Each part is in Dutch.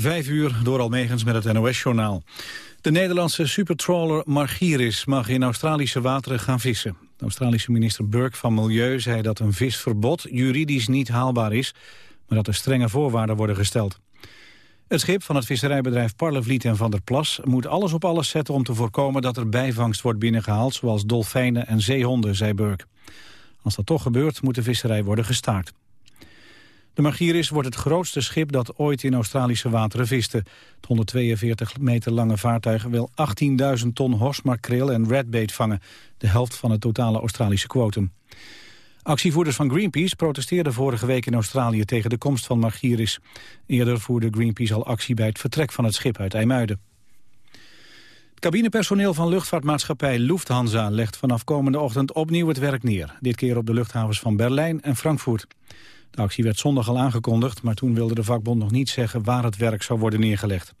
Vijf uur door Almegens met het NOS-journaal. De Nederlandse supertrawler Margiris mag in Australische wateren gaan vissen. De Australische minister Burke van Milieu zei dat een visverbod juridisch niet haalbaar is, maar dat er strenge voorwaarden worden gesteld. Het schip van het visserijbedrijf Parlevliet en Van der Plas moet alles op alles zetten om te voorkomen dat er bijvangst wordt binnengehaald, zoals dolfijnen en zeehonden, zei Burke. Als dat toch gebeurt, moet de visserij worden gestaakt. De Margiris wordt het grootste schip dat ooit in Australische wateren viste. Het 142 meter lange vaartuig wil 18.000 ton horsmakreel en redbait vangen. De helft van het totale Australische kwotum. Actievoerders van Greenpeace protesteerden vorige week in Australië tegen de komst van Margiris. Eerder voerde Greenpeace al actie bij het vertrek van het schip uit IJmuiden. Het cabinepersoneel van luchtvaartmaatschappij Lufthansa legt vanaf komende ochtend opnieuw het werk neer. Dit keer op de luchthavens van Berlijn en Frankfurt. De actie werd zondag al aangekondigd, maar toen wilde de vakbond nog niet zeggen waar het werk zou worden neergelegd.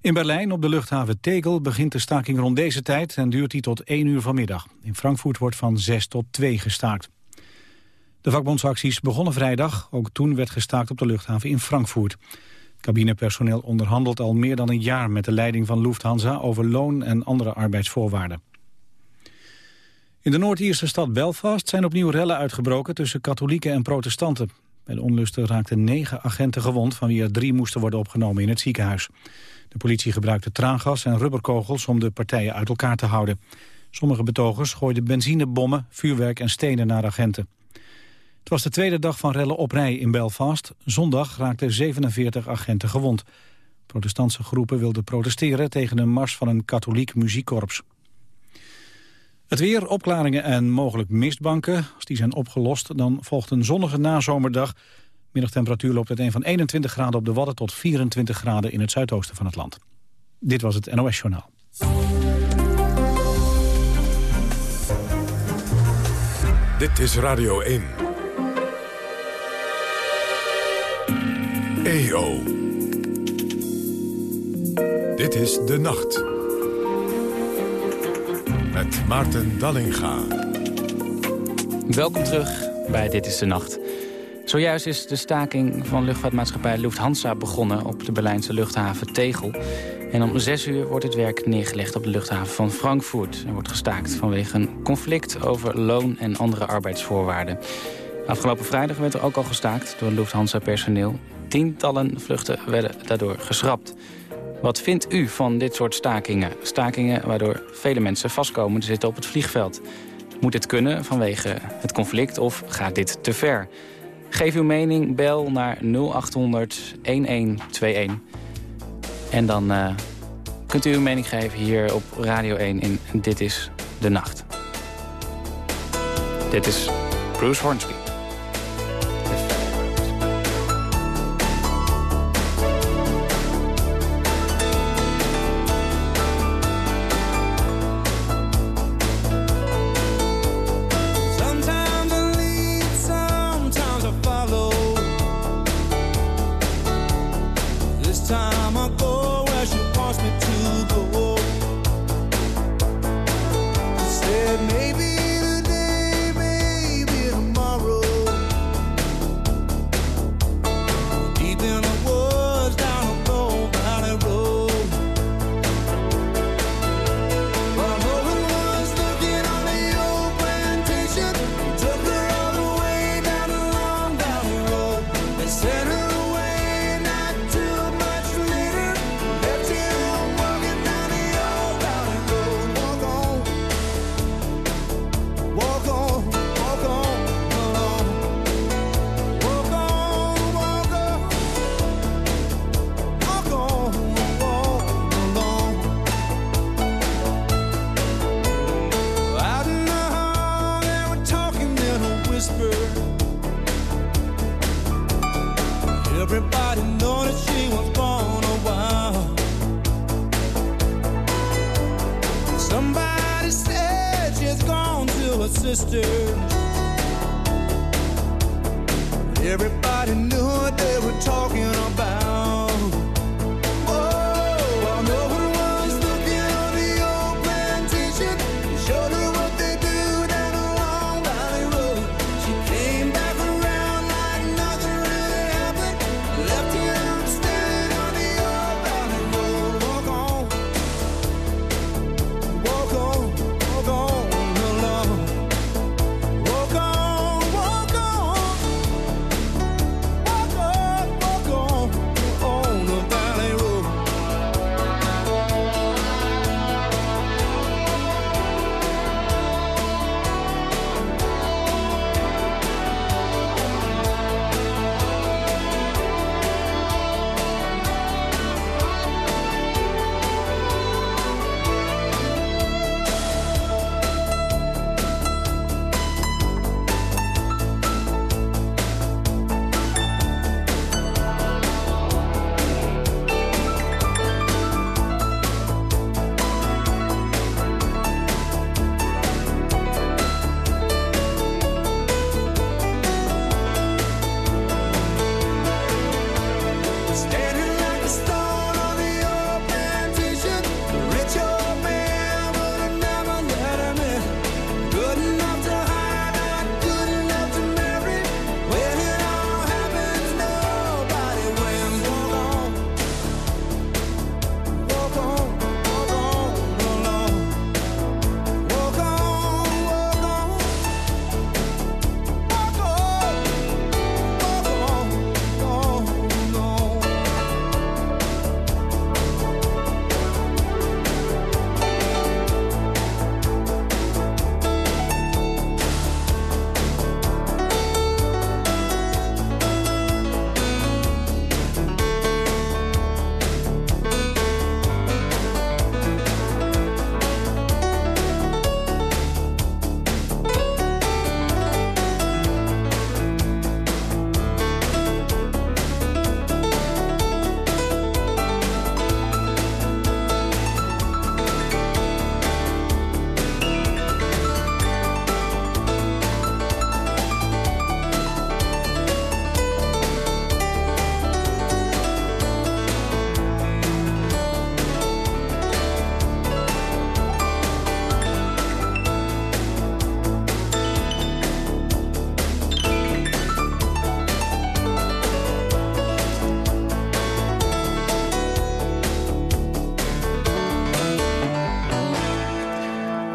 In Berlijn op de luchthaven Tegel begint de staking rond deze tijd en duurt die tot 1 uur vanmiddag. In Frankfurt wordt van 6 tot 2 gestaakt. De vakbondsacties begonnen vrijdag, ook toen werd gestaakt op de luchthaven in Frankfurt. Cabinepersoneel onderhandelt al meer dan een jaar met de leiding van Lufthansa over loon en andere arbeidsvoorwaarden. In de Noord-Ierse stad Belfast zijn opnieuw rellen uitgebroken tussen katholieken en protestanten. Bij de onlusten raakten negen agenten gewond, van wie er drie moesten worden opgenomen in het ziekenhuis. De politie gebruikte traangas en rubberkogels om de partijen uit elkaar te houden. Sommige betogers gooiden benzinebommen, vuurwerk en stenen naar agenten. Het was de tweede dag van rellen op rij in Belfast. Zondag raakten 47 agenten gewond. Protestantse groepen wilden protesteren tegen een mars van een katholiek muziekkorps. Het weer, opklaringen en mogelijk mistbanken. Als die zijn opgelost, dan volgt een zonnige nazomerdag. Middagtemperatuur loopt uiteen van 21 graden op de Wadden... tot 24 graden in het zuidoosten van het land. Dit was het NOS Journaal. Dit is Radio 1. EO. Dit is De Nacht met Maarten Dallinga. Welkom terug bij Dit is de Nacht. Zojuist is de staking van luchtvaartmaatschappij Lufthansa begonnen... op de Berlijnse luchthaven Tegel. En om zes uur wordt het werk neergelegd op de luchthaven van Frankfurt. Er wordt gestaakt vanwege een conflict over loon en andere arbeidsvoorwaarden. Afgelopen vrijdag werd er ook al gestaakt door Lufthansa-personeel. Tientallen vluchten werden daardoor geschrapt. Wat vindt u van dit soort stakingen? Stakingen waardoor vele mensen vastkomen te zitten op het vliegveld. Moet het kunnen vanwege het conflict of gaat dit te ver? Geef uw mening, bel naar 0800 1121. En dan uh, kunt u uw mening geven hier op Radio 1 in Dit is de Nacht. Dit is Bruce Hornsby.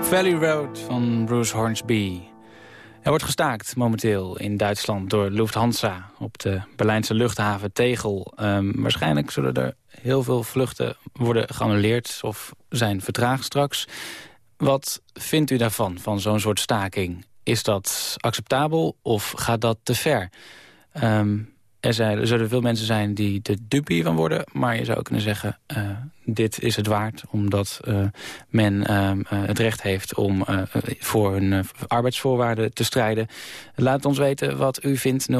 Valley Road van Bruce Hornsby. Er wordt gestaakt momenteel in Duitsland door Lufthansa... op de Berlijnse luchthaven Tegel. Um, waarschijnlijk zullen er heel veel vluchten worden geannuleerd... of zijn vertraagd straks. Wat vindt u daarvan, van zo'n soort staking? Is dat acceptabel of gaat dat te ver? Um, er, er zullen veel mensen zijn die de dupe van worden. Maar je zou kunnen zeggen, uh, dit is het waard. Omdat uh, men uh, het recht heeft om voor hun arbeidsvoorwaarden te strijden. Laat ons weten wat u vindt. 0800-1121.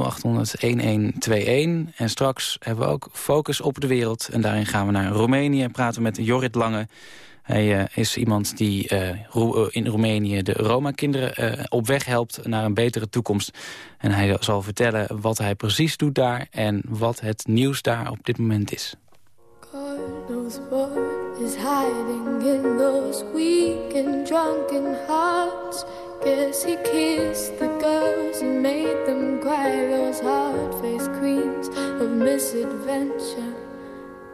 En straks hebben we ook Focus op de Wereld. En daarin gaan we naar Roemenië en praten met Jorrit Lange... Hij uh, is iemand die uh, in Roemenië de Roma-kinderen uh, op weg helpt naar een betere toekomst. En hij zal vertellen wat hij precies doet daar en wat het nieuws daar op dit moment is. God knows what is hiding in those weak and drunken hearts. Guess he kissed the girls and made them cry. Those hard-faced queens of misadventure.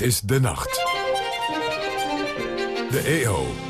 Dit is De Nacht. De EO.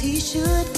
he should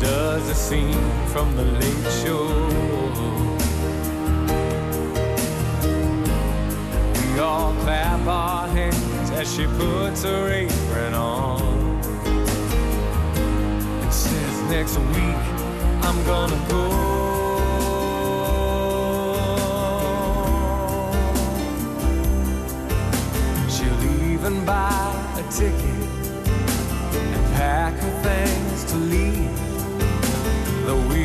does a scene from the late show. We all clap our hands as she puts her apron on and says, Next week I'm gonna go. She'll even buy a ticket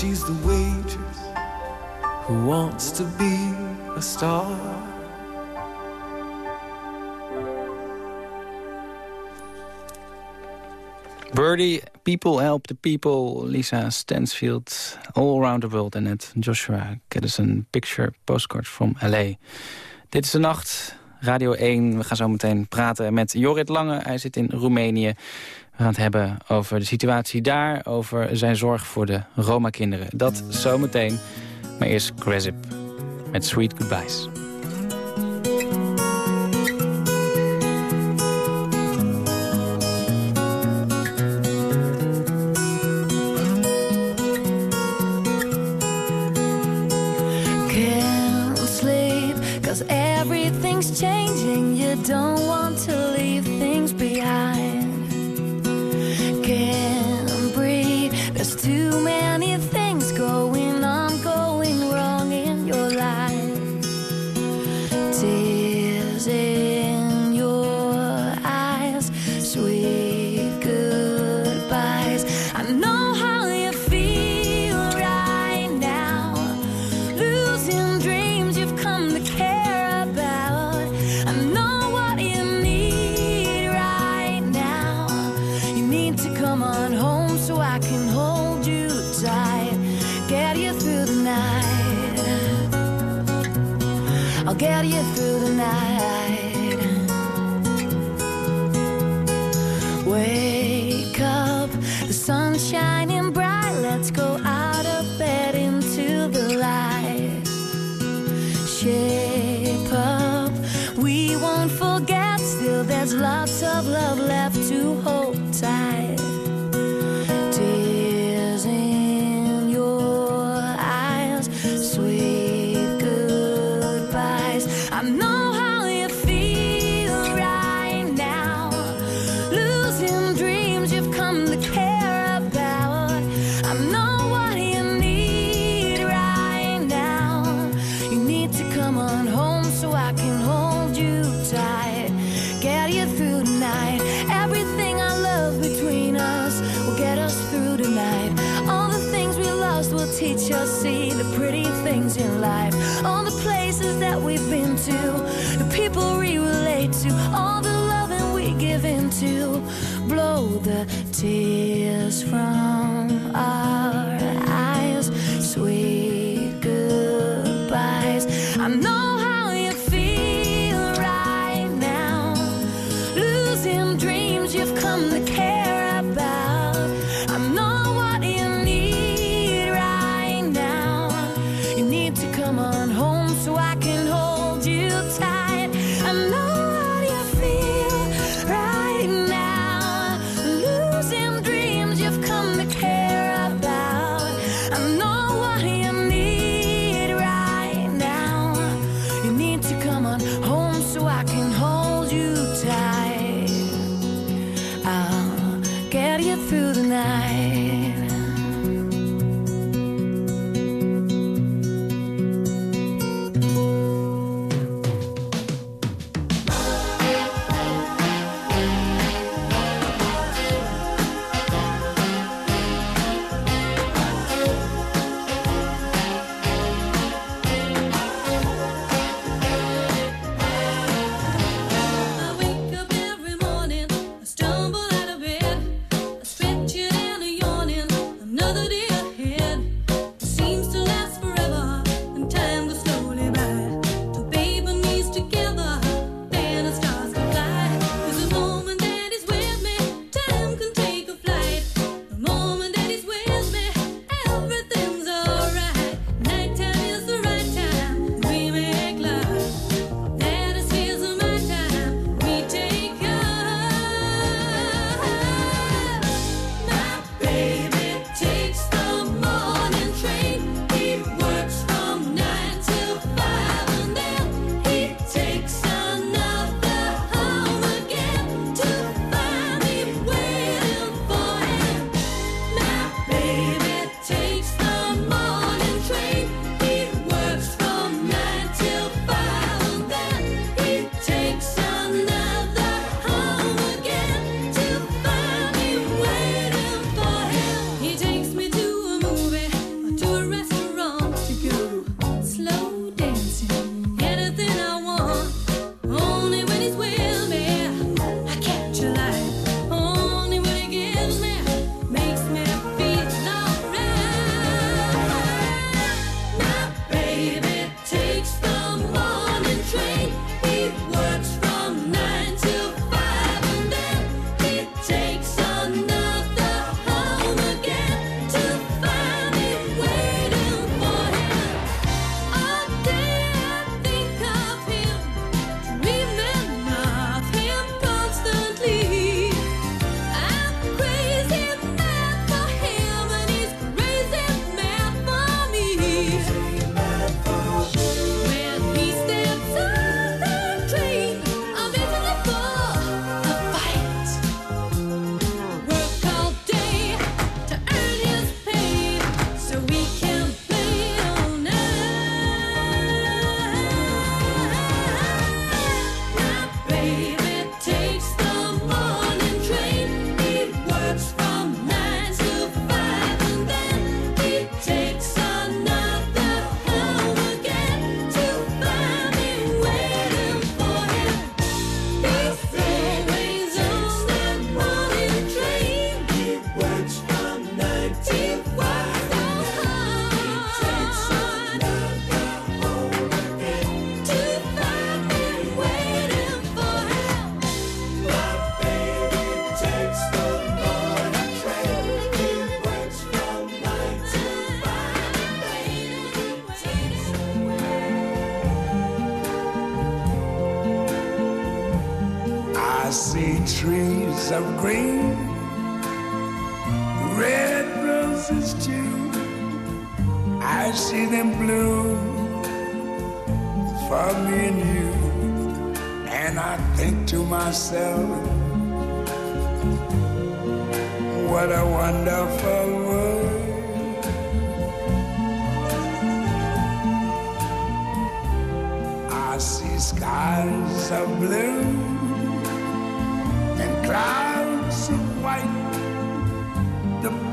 she's the waitress who wants to be a star. Birdie, People Help the People, Lisa Stansfield, All Around the World... en net Joshua Caddison, Picture Postcards from L.A. Dit is de nacht, Radio 1. We gaan zo meteen praten met Jorrit Lange. Hij zit in Roemenië. We gaan het hebben over de situatie daar... over zijn zorg voor de Roma-kinderen. Dat zometeen. Maar eerst Cresip met Sweet Goodbyes.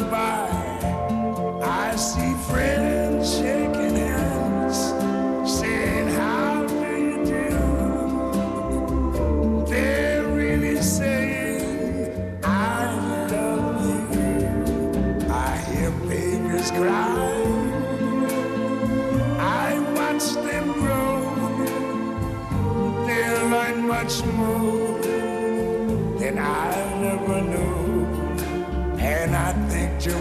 by. I see friends shaking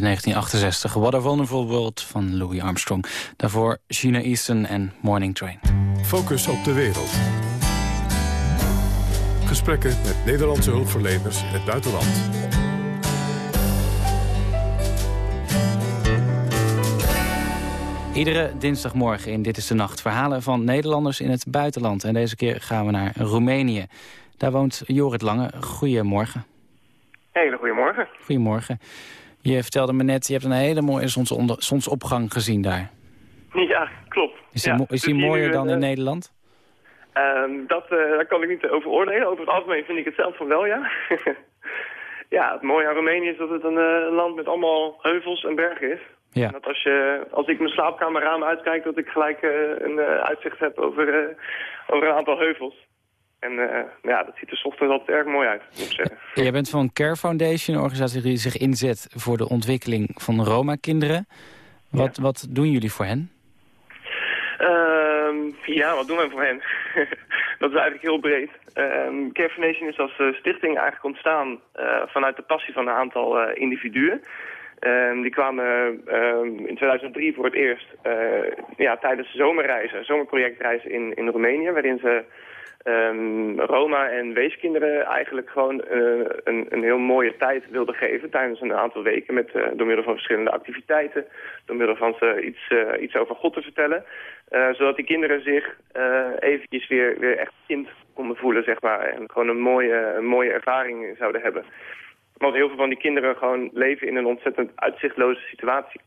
Uit 1968, What a Wonderful World van Louis Armstrong. Daarvoor Gina Easton en Morning Train. Focus op de wereld. Gesprekken met Nederlandse hulpverleners in het buitenland. Iedere dinsdagmorgen in Dit is de Nacht verhalen van Nederlanders in het buitenland. En deze keer gaan we naar Roemenië. Daar woont Jorrit Lange. Goedemorgen. Hele goedemorgen. Goedemorgen. Je vertelde me net, je hebt een hele mooie zonsonder- zonsopgang gezien daar. Ja, klopt. Is die, is dus die mooier nu dan in eh, Nederland? ehm, dat, eh, daar kan ik niet over oordelen. Over het algemeen vind ik het zelf van wel, ja. ja, het mooie aan Roemenië is dat het een, eh, land met allemaal heuvels en bergen is. Ja. En dat als, je, als ik mijn slaapkamerraam uitkijk, dat ik gelijk een uitzicht heb over, over een aantal heuvels. En eh, ja, dat ziet er 's ochtends altijd erg mooi uit, moet ik zeggen. Jij bent van Care Foundation, een organisatie die zich inzet voor de ontwikkeling van Roma-kinderen. Wat, wat doen jullie voor hen? Ehm, ja, wat doen wij voor hen? dat is eigenlijk heel breed. Ehm Care Foundation is als eh, stichting eigenlijk ontstaan eh, vanuit de passie van een aantal eh, individuen. Ehm, die kwamen ehm, in 2003 voor het eerst eh, ja, tijdens zomerreizen, zomerprojectreizen in, in Roemenië, waarin ze ehm, Roma en weeskinderen eigenlijk gewoon eh, een, een heel mooie tijd wilden geven tijdens een aantal weken met, eh, door middel van verschillende activiteiten, door middel van ze iets, eh, iets over God te vertellen, zodat die kinderen zich eventjes weer, weer echt kind konden voelen, zeg maar, en gewoon een mooie, een mooie ervaring zouden hebben. Want heel veel van die kinderen gewoon leven in een ontzettend uitzichtloze situatie.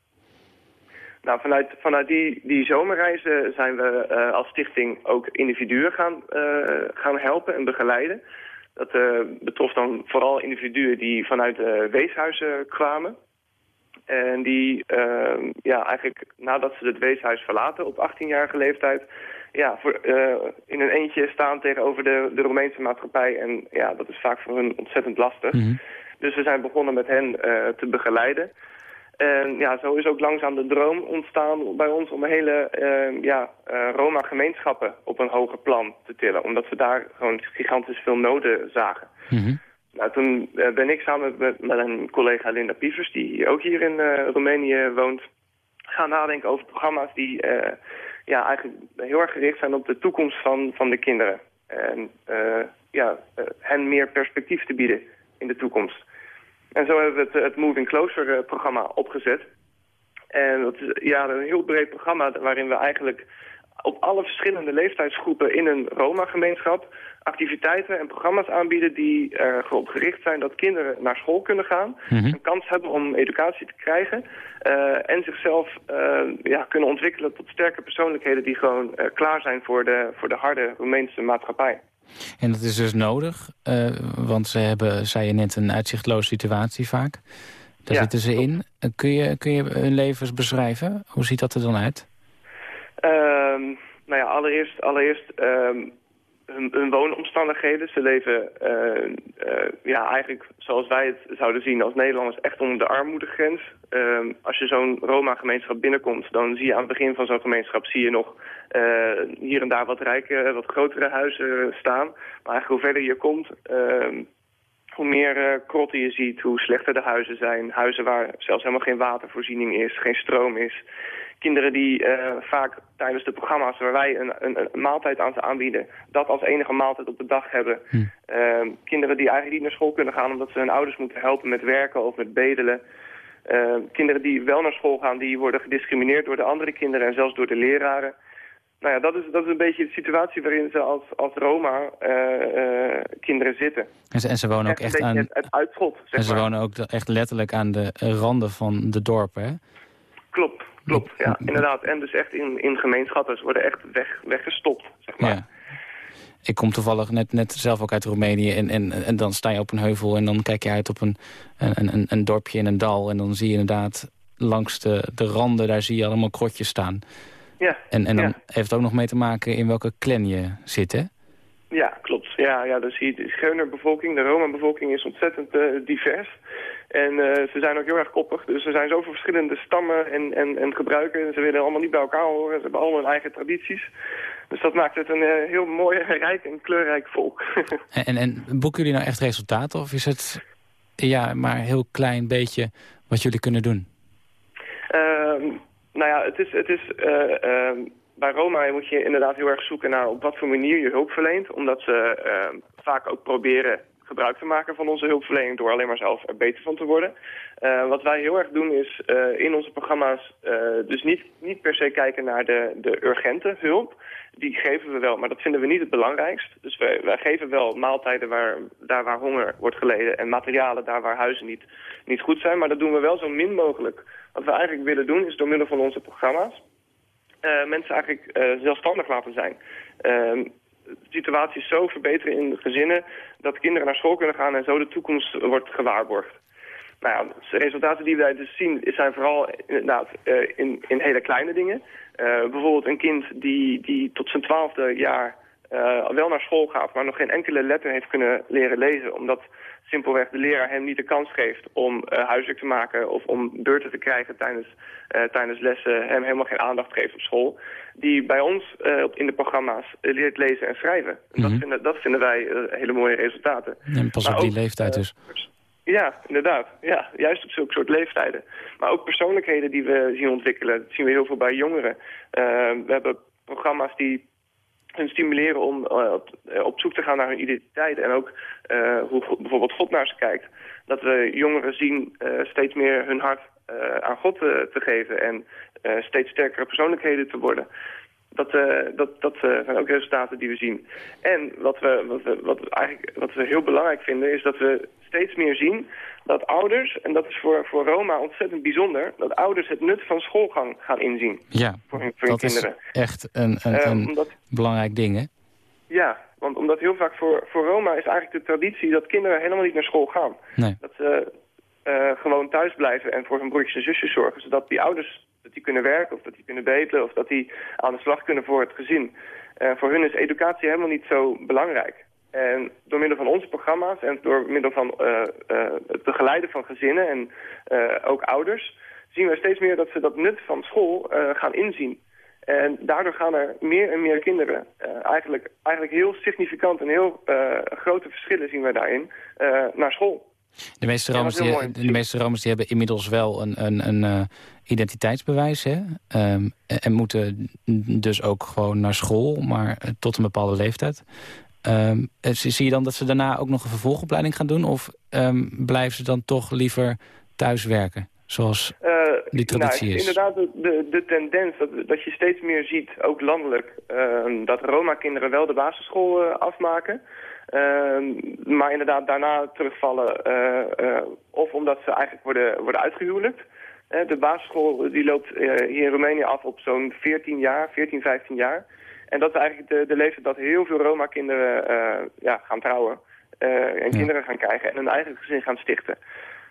Nou, vanuit, vanuit die, die zomerreizen zijn we eh, als stichting ook individuen gaan, eh, gaan helpen en begeleiden. Dat eh, betrof dan vooral individuen die vanuit weeshuizen kwamen. En die eh, ja, eigenlijk nadat ze het weeshuis verlaten op 18-jarige leeftijd... Ja, voor, in een eentje staan tegenover de, de Romeinse maatschappij. En ja, dat is vaak voor hun ontzettend lastig. Dus we zijn begonnen met hen te begeleiden. En ja, zo is ook langzaam de droom ontstaan bij ons om hele eh, ja, eh, Roma-gemeenschappen op een hoger plan te tillen. Omdat we daar gewoon gigantisch veel noden zagen. Nou, toen eh, ben ik samen met, met een collega Linda Pievers, die ook hier in eh, Roemenië woont, gaan nadenken over programma's die ja, eigenlijk heel erg gericht zijn op de toekomst van, van de kinderen. En ja, hen meer perspectief te bieden in de toekomst. En zo hebben we het, het Moving Closer eh, programma opgezet. En dat is ja, een heel breed programma waarin we eigenlijk op alle verschillende leeftijdsgroepen in een Roma-gemeenschap activiteiten en programma's aanbieden die erop gericht zijn dat kinderen naar school kunnen gaan, een kans hebben om educatie te krijgen eh, en zichzelf eh, ja, kunnen ontwikkelen tot sterke persoonlijkheden die gewoon eh, klaar zijn voor de, voor de harde Roemeense maatschappij. En dat is dus nodig, eh, want ze hebben, zei je net, een uitzichtloze situatie vaak. Daar Ja, zitten ze in. Eh, Kun je, kun je hun levens beschrijven? Hoe ziet dat er dan uit? Ehm, nou ja, allereerst, allereerst ehm, hun, woonomstandigheden. Ze leven eh, eh, ja, eigenlijk zoals wij het zouden zien als Nederlanders echt onder de armoedegrens. Ehm, als je zo'n Roma-gemeenschap binnenkomt, dan zie je aan het begin van zo'n gemeenschap zie je nog eh, hier en daar wat rijke, wat grotere huizen staan. Maar eigenlijk hoe verder je komt, ehm, hoe meer krotten je ziet, hoe slechter de huizen zijn. Huizen waar zelfs helemaal geen watervoorziening is, geen stroom is. Kinderen die eh, vaak tijdens de programma's waar wij een, een, een maaltijd aan ze aanbieden... dat als enige maaltijd op de dag hebben. Ehm, kinderen die eigenlijk niet naar school kunnen gaan... omdat ze hun ouders moeten helpen met werken of met bedelen. Ehm, kinderen die wel naar school gaan, die worden gediscrimineerd door de andere kinderen... en zelfs door de leraren. Nou ja, dat is, dat is een beetje de situatie waarin ze als, als Roma-kinderen zitten. En ze, en ze wonen ook echt aan... het, het uitschot, zeg En ze maar. wonen ook echt letterlijk aan de eh, randen van de dorpen, hè? Klopt, klopt. Ja, inderdaad. En dus echt in, in gemeenschappen. Ze worden echt weg, weggestopt, zeg maar. Ja. Ik kom toevallig net, net zelf ook uit Roemenië en, en, en dan sta je op een heuvel... en dan kijk je uit op een, een, een, een dorpje in een dal... en dan zie je inderdaad langs de, de randen, daar zie je allemaal krotjes staan. Ja, En, en dan ja. heeft het ook nog mee te maken in welke clan je zit, hè? Ja, klopt. Ja, ja, dus hier, de Scheuner-bevolking, de Roma-bevolking is ontzettend eh, divers. En eh, ze zijn ook heel erg koppig. Dus er zijn zoveel verschillende stammen en, en, en gebruiken. En ze willen allemaal niet bij elkaar horen. Ze hebben allemaal hun eigen tradities. Dus dat maakt het een eh, heel mooi, rijk en kleurrijk volk. En, en, en boeken jullie nou echt resultaten? Of is het ja, maar een heel klein beetje wat jullie kunnen doen? Ehm, nou ja, het is, het is, eh, ehm, bij Roma moet je inderdaad heel erg zoeken naar op wat voor manier je hulp verleent. Omdat ze ehm, vaak ook proberen gebruik te maken van onze hulpverlening door alleen maar zelf er beter van te worden. Eh, wat wij heel erg doen is eh, in onze programma's eh, dus niet, niet per se kijken naar de, de urgente hulp. Die geven we wel, maar dat vinden we niet het belangrijkst. Dus wij, wij geven wel maaltijden waar, daar waar honger wordt geleden en materialen daar waar huizen niet, niet goed zijn. Maar dat doen we wel zo min mogelijk. Wat we eigenlijk willen doen is door middel van onze programma's mensen eigenlijk eh, zelfstandig laten zijn. Ehm, de situatie is zo verbeteren in gezinnen dat kinderen naar school kunnen gaan en zo de toekomst wordt gewaarborgd. Nou ja, de resultaten die wij dus zien zijn vooral inderdaad eh, in, in hele kleine dingen. Eh, bijvoorbeeld een kind die, die tot zijn twaalfde jaar eh, wel naar school gaat, maar nog geen enkele letter heeft kunnen leren lezen, omdat simpelweg de leraar hem niet de kans geeft om eh, huiswerk te maken of om beurten te krijgen tijdens, eh, tijdens lessen, hem helemaal geen aandacht geeft op school, die bij ons in de programma's leert lezen en schrijven. dat, Mhm. vinden, dat vinden wij hele mooie resultaten. En pas Maar op die ook, leeftijd dus. Ja, inderdaad. Ja, juist op zulke soort leeftijden. Maar ook persoonlijkheden die we zien ontwikkelen. Dat zien we heel veel bij jongeren. We hebben programma's die hun stimuleren om eh, op, eh, op zoek te gaan naar hun identiteit. En ook eh, hoe bijvoorbeeld God naar ze kijkt. Dat we jongeren zien steeds meer hun hart aan God te geven. En steeds sterkere persoonlijkheden te worden. Dat, eh, dat, dat eh, zijn ook resultaten die we zien. En wat we, wat, we, wat, eigenlijk, wat we heel belangrijk vinden is dat we steeds meer zien dat ouders, en dat is voor, voor Roma ontzettend bijzonder, dat ouders het nut van schoolgang gaan inzien Ja, voor hun, voor hun dat is kinderen. echt een, een, Eh, een omdat, belangrijk ding, hè? ja, want omdat heel vaak voor, voor Roma is eigenlijk de traditie dat kinderen helemaal niet naar school gaan. Nee. Dat ze gewoon thuis blijven en voor hun broertjes en zusjes zorgen. Zodat die ouders dat die kunnen werken of dat die kunnen betelen of dat die aan de slag kunnen voor het gezin. Eh, voor hun is educatie helemaal niet zo belangrijk. En door middel van onze programma's en door middel van eh, eh, het begeleiden van gezinnen en ook ouders... zien we steeds meer dat ze dat nut van school gaan inzien. En daardoor gaan er meer en meer kinderen, eigenlijk, eigenlijk heel significant en heel grote verschillen zien we daarin, naar school. De meeste Romers, heel die, de meeste Romers die hebben inmiddels wel een, een, een eh, identiteitsbewijs. Hè? Ehm, en, en moeten dus ook gewoon naar school, maar eh, tot een bepaalde leeftijd. Ehm, eh, zie je dan dat ze daarna ook nog een vervolgopleiding gaan doen? Of ehm, blijven ze dan toch liever thuis werken? Zoals Eh, die traditie nou, is. Inderdaad, de, de, de tendens dat, dat je steeds meer ziet, ook landelijk, dat Roma-kinderen wel de basisschool afmaken. Ehm, maar inderdaad daarna terugvallen eh, eh, of omdat ze eigenlijk worden, worden uitgehuwelijkt. Eh, de basisschool die loopt hier in Roemenië af op zo'n 14 jaar, 14, 15 jaar. En dat is eigenlijk de, de leeftijd dat heel veel Roma-kinderen ja, gaan trouwen. en kinderen gaan krijgen en een eigen gezin gaan stichten.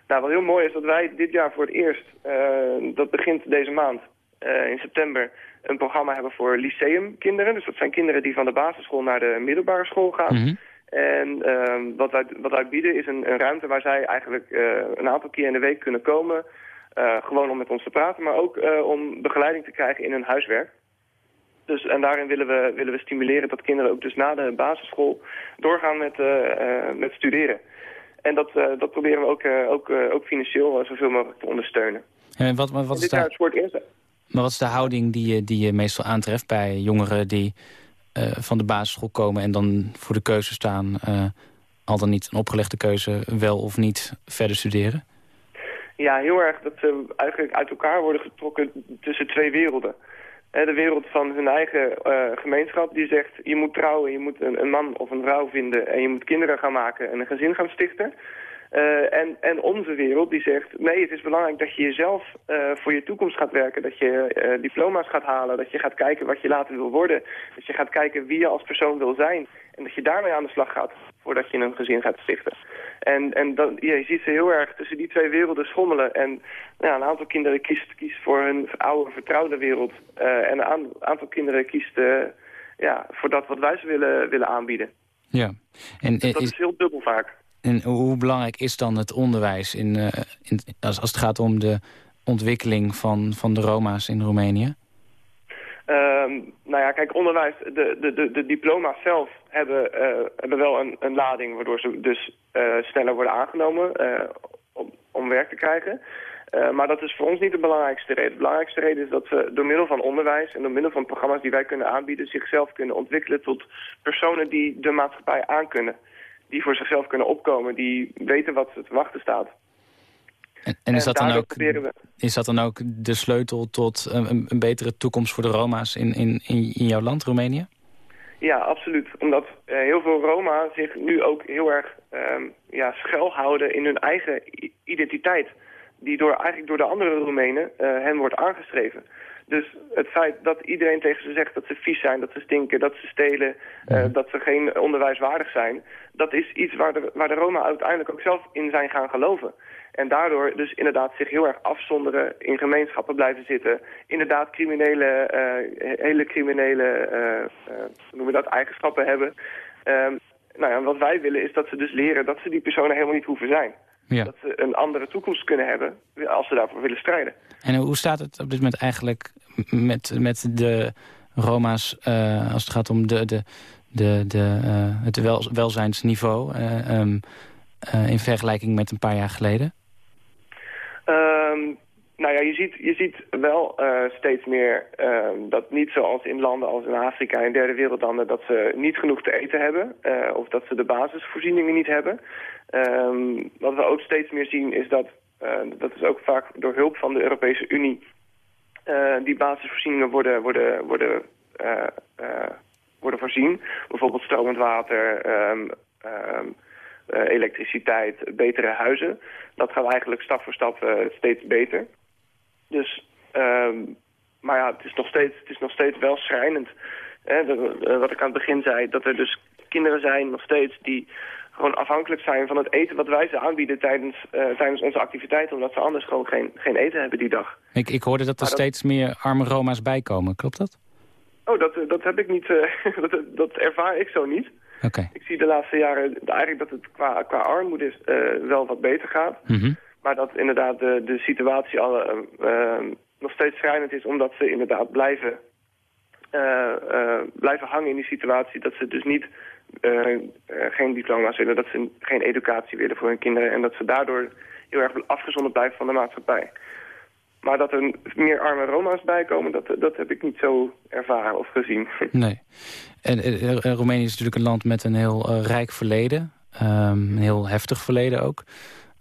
Nou, wat heel mooi is dat wij dit jaar voor het eerst, dat begint deze maand, in september een programma hebben voor lyceumkinderen. Dus dat zijn kinderen die van de basisschool naar de middelbare school gaan. Mhm. En ehm, wat, wij, wat wij bieden is een, een ruimte waar zij eigenlijk eh, een aantal keer in de week kunnen komen. eh, gewoon om met ons te praten, maar ook eh, om begeleiding te krijgen in hun huiswerk. Dus, en daarin willen we, willen we stimuleren dat kinderen ook dus na de basisschool doorgaan met, met studeren. En dat, dat proberen we ook, ook, ook financieel zoveel mogelijk te ondersteunen. En wat, wat, wat, is eerst. maar wat is de houding die je, die je meestal aantreft bij jongeren die eh, van de basisschool komen en dan voor de keuze staan, eh, al dan niet een opgelegde keuze, wel of niet verder studeren? Ja, heel erg dat ze eigenlijk uit elkaar worden getrokken tussen twee werelden. De wereld van hun eigen eh, gemeenschap die zegt... je moet trouwen, je moet een, een man of een vrouw vinden... en je moet kinderen gaan maken en een gezin gaan stichten. Eh, en, en onze wereld die zegt... nee, het is belangrijk dat je jezelf eh, voor je toekomst gaat werken. Dat je eh, diploma's gaat halen. Dat je gaat kijken wat je later wil worden. Dat je gaat kijken wie je als persoon wil zijn. En dat je daarmee aan de slag gaat voordat je een gezin gaat stichten. En, en dan, ja, je ziet ze heel erg tussen die twee werelden schommelen. En nou ja, een aantal kinderen kiest, kiest voor hun oude vertrouwde wereld. en een aan- aantal kinderen kiest ja, voor dat wat wij ze willen, willen aanbieden. Ja. En, eh, Dat is, is heel dubbel vaak. En hoe belangrijk is dan het onderwijs in, eh, in, als, als het gaat om de ontwikkeling van, van de Roma's in Roemenië? Ehm, nou ja, kijk, onderwijs, de, de, de, diploma's zelf hebben, eh, hebben wel een, een lading... waardoor ze dus eh, sneller worden aangenomen om, om werk te krijgen. Maar dat is voor ons niet de belangrijkste reden. De belangrijkste reden is dat ze door middel van onderwijs... en door middel van programma's die wij kunnen aanbieden... zichzelf kunnen ontwikkelen tot personen die de maatschappij aankunnen. Die voor zichzelf kunnen opkomen, die weten wat ze te wachten staat. En, en is, dat dan ook, we- is dat dan ook de sleutel tot een, een- betere toekomst voor de Roma's in, in, in, in jouw land, Roemenië? Ja, absoluut. Omdat eh, heel veel Roma zich nu ook heel erg ehm ja, schuilhouden in hun eigen identiteit. Die door, eigenlijk door de andere Roemenen eh, hen wordt aangestreven. Dus het feit dat iedereen tegen ze zegt dat ze vies zijn, dat ze stinken, dat ze stelen, eh, dat ze geen onderwijswaardig zijn. Dat is iets waar de, waar de Roma uiteindelijk ook zelf in zijn gaan geloven. En daardoor dus inderdaad zich heel erg afzonderen, in gemeenschappen blijven zitten. Inderdaad criminele, eh, hele criminele, eh, hoe noemen we dat, eigenschappen hebben. Ehm, nou ja, wat wij willen is dat ze dus leren dat ze die personen helemaal niet hoeven zijn. Ja. Dat ze een andere toekomst kunnen hebben als ze daarvoor willen strijden. En hoe staat het op dit moment eigenlijk met, met de Roma's als het gaat om de, de, de, de, eh, het wel, welzijnsniveau eh, ehm, eh, in vergelijking met een paar jaar geleden? Ehm, nou ja, je ziet, je ziet wel steeds meer ehm, dat niet zoals in landen als in Afrika en derde wereldlanden... dat ze niet genoeg te eten hebben of dat ze de basisvoorzieningen niet hebben. Wat we ook steeds meer zien is dat, dat is ook vaak door hulp van de Europese Unie... die basisvoorzieningen worden, worden, worden, worden voorzien. Bijvoorbeeld stromend water, ehm, ehm, eh, elektriciteit, betere huizen. Dat gaat eigenlijk stap voor stap eh, steeds beter. Dus, ehm, maar ja, het is nog steeds, het is nog steeds wel schrijnend. Hè, eh, wat ik aan het begin zei, dat er dus kinderen zijn nog steeds die gewoon afhankelijk zijn van het eten wat wij ze aanbieden tijdens, tijdens onze activiteiten, omdat ze anders gewoon geen, geen eten hebben die dag. Ik, ik hoorde dat er dat- steeds meer arme Roma's bijkomen, klopt dat? Oh, dat, eh, dat heb ik niet, eh, dat, dat ervaar ik zo niet. Oké. Ik zie de laatste jaren eigenlijk dat het qua, qua armoede is, eh, wel wat beter gaat. Mhm. Maar dat inderdaad de, de situatie al, eh, eh, nog steeds schrijnend is omdat ze inderdaad blijven, eh, eh, blijven hangen in die situatie. Dat ze dus niet eh, eh, geen diploma's willen, dat ze geen educatie willen voor hun kinderen. En dat ze daardoor heel erg afgezonderd blijven van de maatschappij. Maar dat er meer arme Roma's bijkomen, dat, dat heb ik niet zo ervaren of gezien. Nee. En, Roemenië is natuurlijk een land met een heel eh, rijk verleden. Ehm, een heel heftig verleden ook.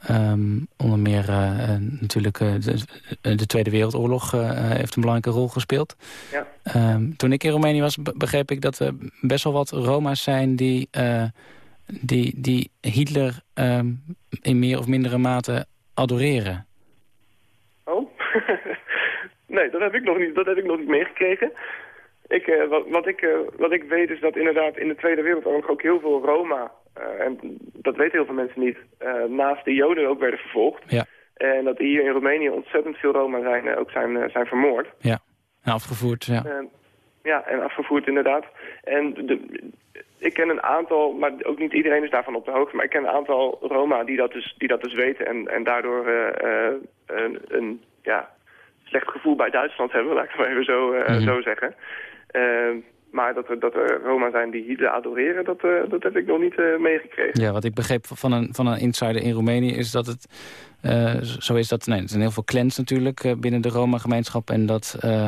Ehm, onder meer eh, eh, natuurlijk de, de Tweede Wereldoorlog heeft een belangrijke rol gespeeld. Ja. Ehm, toen ik in Roemenië was, be- begreep ik dat er best wel wat Roma's zijn... die, die, die Hitler in meer of mindere mate adoreren. Nee, dat heb ik nog niet, dat heb ik nog niet meegekregen. Ik, eh, wat, wat, ik, eh, wat ik weet is dat inderdaad in de Tweede Wereldoorlog ook heel veel Roma, eh, en dat weten heel veel mensen niet, naast de Joden ook werden vervolgd. Ja. En dat hier in Roemenië ontzettend veel Roma zijn, ook zijn, zijn vermoord. Ja. En afgevoerd, ja. Ja, en afgevoerd inderdaad. En de, ik ken een aantal, maar ook niet iedereen is daarvan op de hoogte, maar ik ken een aantal Roma die dat dus, die dat dus weten en, en daardoor een, een ja, slecht gevoel bij Duitsland hebben, laat ik het maar even zo, eh, Mhm. zo zeggen. Eh, maar dat er, dat er Roma zijn die Hitler adoreren, dat, eh, dat heb ik nog niet eh, meegekregen. Ja, wat ik begreep van een, van een insider in Roemenië is dat het zo is dat... Nee, er zijn heel veel clans natuurlijk binnen de Roma-gemeenschap. En dat eh,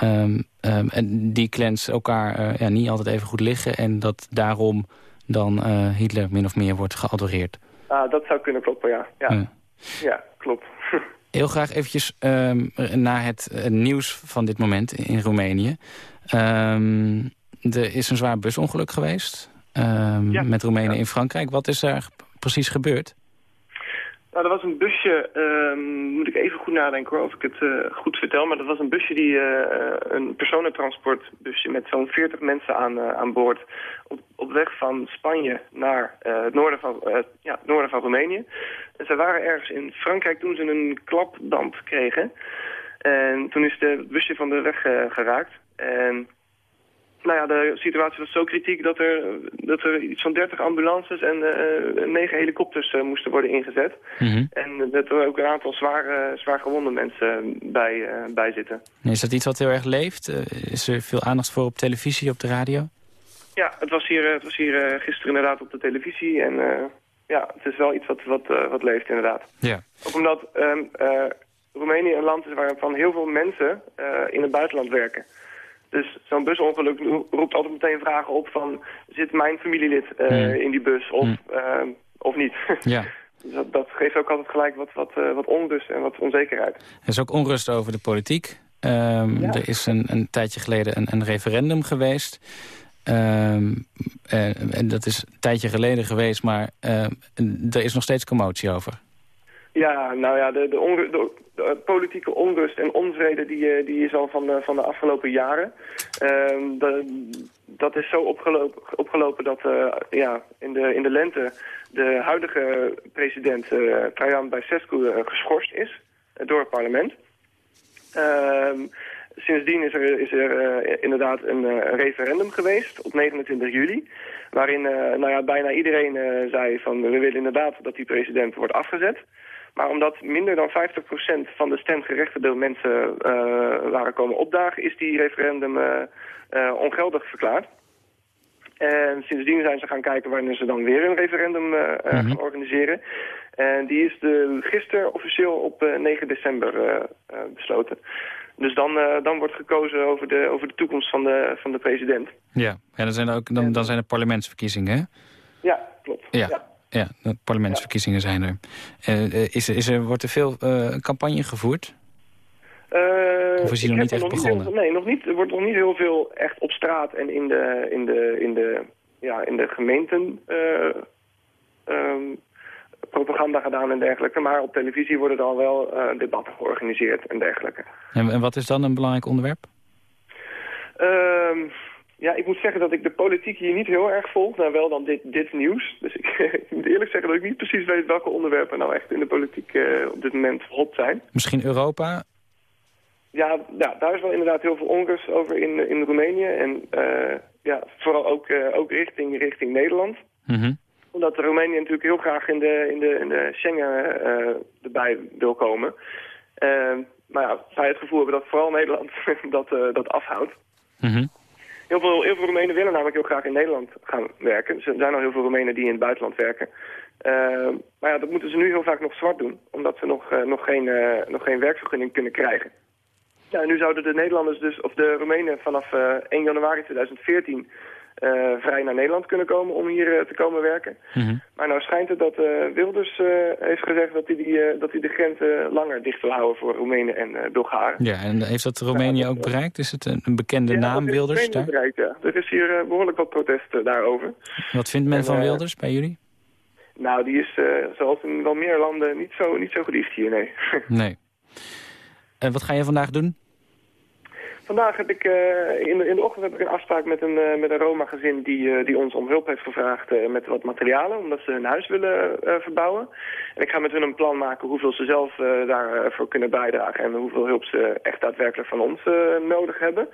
ehm, ehm, en die clans elkaar ja, niet altijd even goed liggen. En dat daarom dan Hitler min of meer wordt geadoreerd. Ah, dat zou kunnen kloppen. Ja, Ja. ja klopt. Heel graag eventjes ehm, naar het eh, nieuws van dit moment in Roemenië. Ehm, er is een zwaar busongeluk geweest ehm, Ja. met Roemenen Ja. in Frankrijk. Wat is daar precies gebeurd? Nou, er was een busje, ehm, moet ik even goed nadenken hoor, of ik het eh, goed vertel. Maar dat was een busje, die, eh, een personentransportbusje met zo'n 40 mensen aan, aan boord. Op, op weg van Spanje naar het, noorden van, ja, noorden van Roemenië. En ze waren ergens in Frankrijk toen ze een klapdamp kregen. En toen is de- busje van de weg geraakt. En nou ja, de situatie was zo kritiek dat er, dat er iets van 30 ambulances en eh 9 helikopters eh, moesten worden ingezet. Mhm. En dat er ook een aantal zwaar, eh, zwaar gewonde mensen bij, eh, bij zitten. Is dat iets wat heel erg leeft? Eh, is er veel aandacht voor op televisie, op de radio? Ja, het was hier, eh, het was hier eh, gisteren inderdaad op de televisie. En eh, ja, het is wel iets wat, wat, eh, wat leeft inderdaad. Ja. Ook omdat ehm, eh, Roemenië een land is waarvan heel veel mensen eh, in het buitenland werken. Dus zo'n busongeluk ro- roept altijd meteen vragen op van... zit mijn familielid eh, Hmm. in die bus of, Hmm. ehm, of niet? Ja. Dus dat, dat geeft ook altijd gelijk wat, wat, eh, wat onrust en wat onzekerheid. Er is ook onrust over de politiek. Ehm, Ja. Er is een, een tijdje geleden een, een referendum geweest. Ehm, eh, en dat is een tijdje geleden geweest, maar er is nog steeds commotie over. Ja, nou ja, de, de, de, politieke onrust en onvrede die, eh, die is al van de, van de afgelopen jaren. Ehm, dat is zo opgelopen, opgelopen dat eh, ja, in, de, in de lente de huidige president eh Trajan Băsescu eh, geschorst is eh, door het parlement. Ehm, sindsdien is er, is er eh, inderdaad een eh, referendum geweest op 29 juli. Waarin eh, nou ja, bijna iedereen eh, zei van we willen inderdaad dat die president wordt afgezet. Maar omdat minder dan 50% van de stemgerechtigde mensen eh, waren komen opdagen... is die referendum eh, eh, ongeldig verklaard. En sindsdien zijn ze gaan kijken wanneer ze dan weer een referendum Mhm. gaan organiseren. En die is de, gisteren officieel op eh, 9 december besloten. Dus dan, dan wordt gekozen over de, over de toekomst van de, van de president. Ja, ja dan, zijn er ook, dan, dan zijn er parlementsverkiezingen, hè? Ja, klopt. Ja. Ja, de parlementsverkiezingen zijn er. Eh, eh, is, er- is er. Wordt er veel eh, campagne gevoerd? Eh, Of is ik nog niet echt begonnen? nee, nog niet. Er wordt nog niet heel veel echt op straat en in de, in de, in de, ja, in de gemeenten eh, ehm, propaganda gedaan en dergelijke. Maar op televisie worden er al wel debatten georganiseerd en dergelijke. En, en wat is dan een belangrijk onderwerp? Ja, ik moet zeggen dat ik de politiek hier niet heel erg volg, maar wel dan dit, dit nieuws. Dus ik, ik moet eerlijk zeggen dat ik niet precies weet welke onderwerpen nou echt in de politiek eh, op dit moment hot zijn. Misschien Europa? Ja, ja, daar is wel inderdaad heel veel onrust over in, in Roemenië. En eh, ja, vooral ook, eh, ook richting, richting Nederland. Mhm. Omdat Roemenië natuurlijk heel graag in de, in de, in de Schengen erbij wil komen. Maar ja, zij het gevoel hebben dat vooral Nederland dat, dat afhoudt. Mhm. Heel veel, heel veel Roemenen willen namelijk heel graag in Nederland gaan werken. Dus er zijn al heel veel Roemenen die in het buitenland werken. Eh, maar ja, dat moeten ze nu heel vaak nog zwart doen. Omdat ze nog, eh, nog, geen, eh, nog geen werkvergunning kunnen krijgen. Ja, nu zouden de Nederlanders dus, of de Roemenen vanaf eh 1 januari 2014 eh, vrij naar Nederland kunnen komen om hier eh, te komen werken. Mhm. Maar nou schijnt het dat eh, Wilders eh, heeft gezegd dat hij, die, eh, dat hij de grenzen langer dicht wil houden voor Roemenen en eh, Bulgaren. Ja, en heeft dat Roemenië ook bereikt? Is het een, een bekende Ja, naam, Wilders? Daar? bereikt, ja. Er is hier eh, behoorlijk wat protest eh, daarover. Wat vindt men En, van eh, Wilders bij jullie? Nou, die is eh, zoals in wel meer landen niet zo, niet zo geliefd hier, nee. Nee. En wat ga je vandaag doen? Vandaag heb ik, eh, in, de, in de ochtend heb ik een afspraak met een, eh, met een Roma-gezin die, eh, die ons om hulp heeft gevraagd met wat materialen, omdat ze hun huis willen verbouwen. En ik ga met hun een plan maken hoeveel ze zelf daarvoor kunnen bijdragen en hoeveel hulp ze echt daadwerkelijk van ons nodig hebben.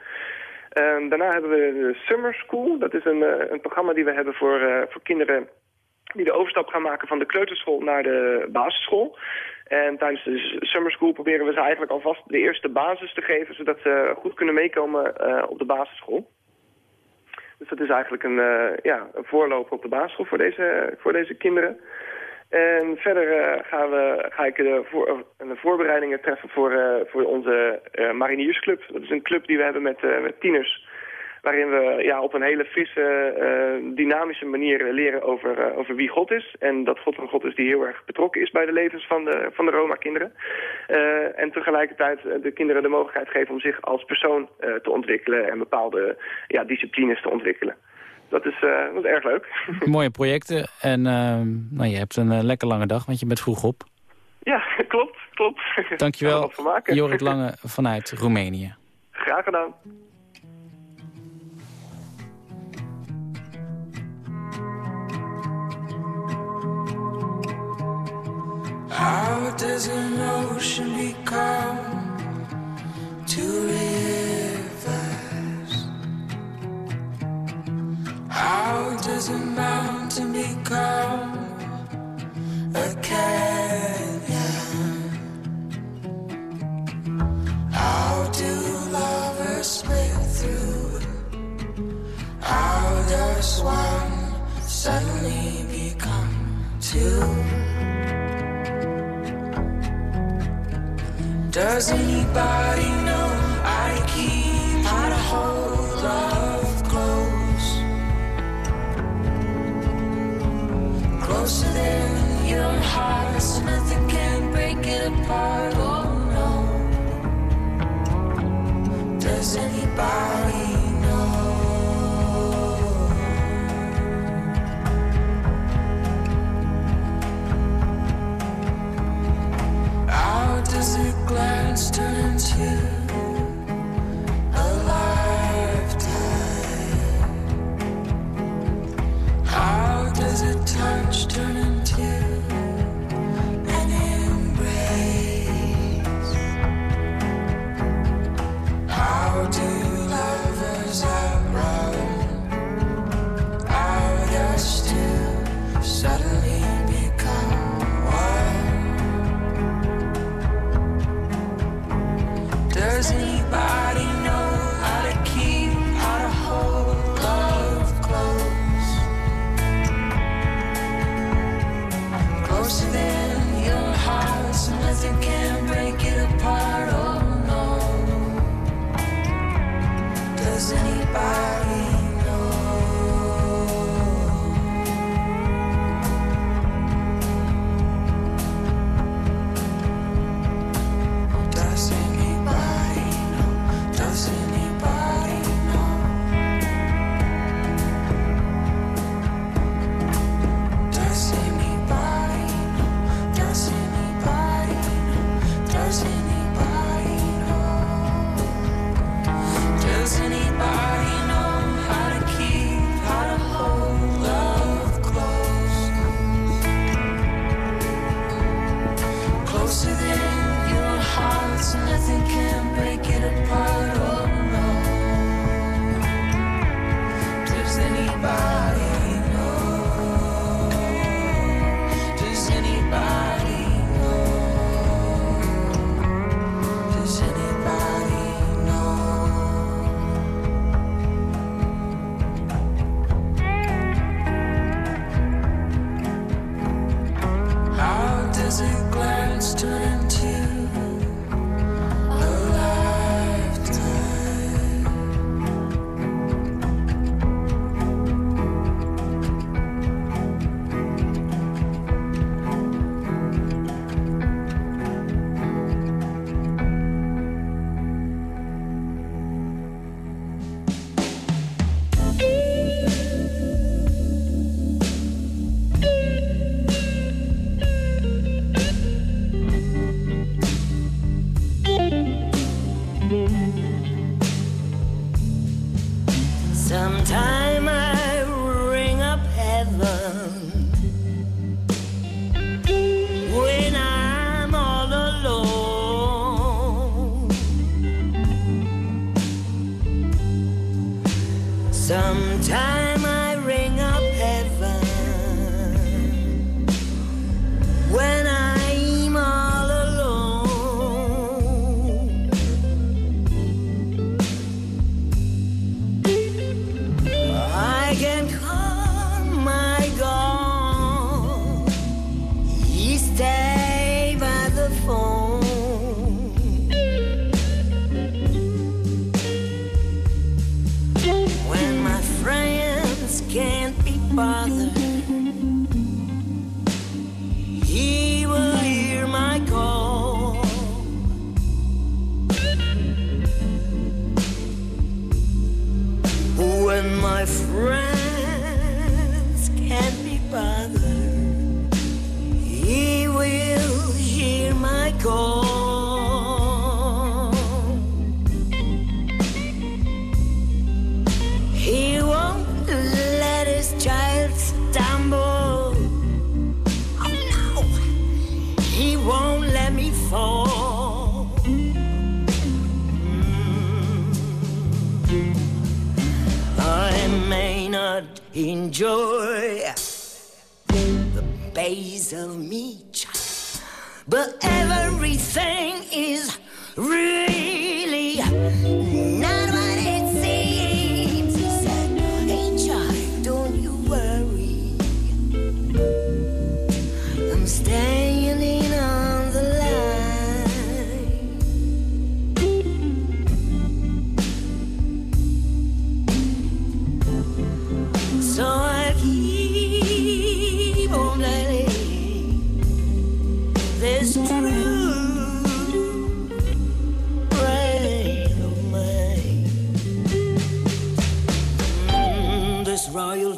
En daarna hebben we de Summer School. Dat is een, een programma die we hebben voor, voor kinderen die de overstap gaan maken van de kleuterschool naar de basisschool. En tijdens de summer school proberen we ze eigenlijk alvast de eerste basis te geven, zodat ze goed kunnen meekomen eh, op de basisschool. Dus dat is eigenlijk een, eh, ja, een voorloper op de basisschool voor deze, voor deze kinderen. En verder eh, gaan we, ga ik de, voor, de voorbereidingen treffen voor, voor onze mariniersclub. Dat is een club die we hebben met, met tieners. Waarin we ja, op een hele frisse, eh, dynamische manier leren over, eh, over wie God is. En dat God een God is die heel erg betrokken is bij de levens van de, van de Roma-kinderen. Eh, en tegelijkertijd de kinderen de mogelijkheid geven om zich als persoon te ontwikkelen. En bepaalde ja, disciplines te ontwikkelen. Dat is, dat is erg leuk. Mooie projecten. En ehm, nou, je hebt een lekker lange dag, want je bent vroeg op. ja, klopt, klopt. Dankjewel. Jorrit Lange vanuit Roemenië. Graag gedaan. Does an ocean become two rivers? How does a mountain become a canyon? How do lovers split through? How does one suddenly become two? Does anybody know I keep how to hold love close? Closer than your heart, so nothing can break it apart. Oh no. Does anybody glance turn into enjoy the base of meat, but everything is really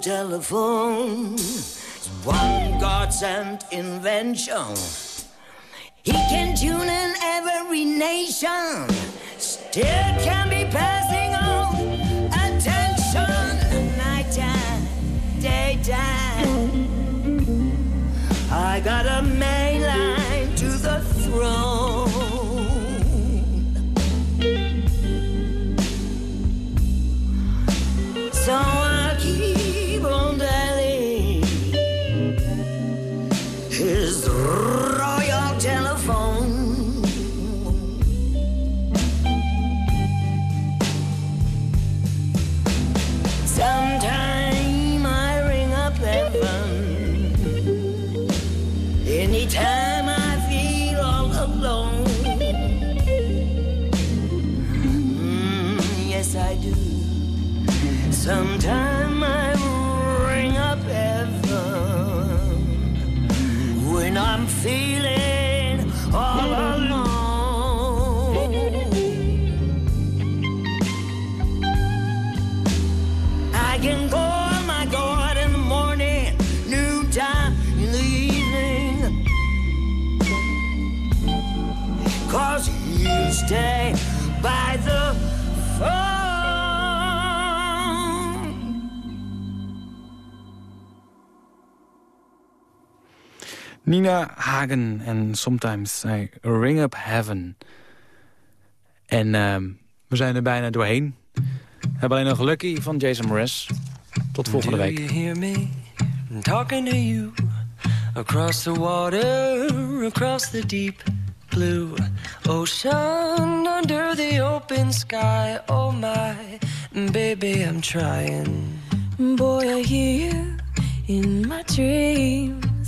telephone is one God sent invention. He can tune in every nation, still can be passing on attention. Nighttime, daytime. I got a Nina Hagen en Sometimes I Ring Up Heaven. En ehm, we zijn er bijna doorheen. We hebben alleen nog Lucky van Jason Mraz. Tot volgende Do week. you hear me talking to you across the water, across the deep blue ocean, under the open sky? Oh my, baby, I'm trying. Boy, I hear you in my dreams.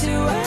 to us.